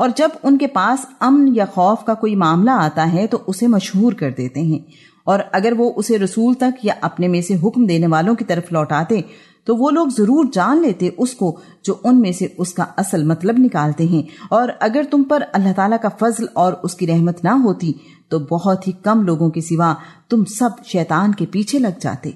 اور جب ان کے پاس امن یا خوف کا کوئی معاملہ آتا ہے تو اسے مشہور کر دیتے ہیں۔ اور اگر وہ اسے رسول تک یا اپنے میں سے حکم دینے والوں کی طرف لوٹاتے، تو وہ لوگ ضرور جان لیتے اس کو جو ان میں سے اس کا اصل مطلب نکالتے ہیں۔ اور اگر تم پر اللہ تعالیٰ کا فضل اور اس کی رحمت نہ ہوتی، تو بہت ہی کم لوگوں کے سوا تم سب شیطان کے پیچھے لگ جاتے۔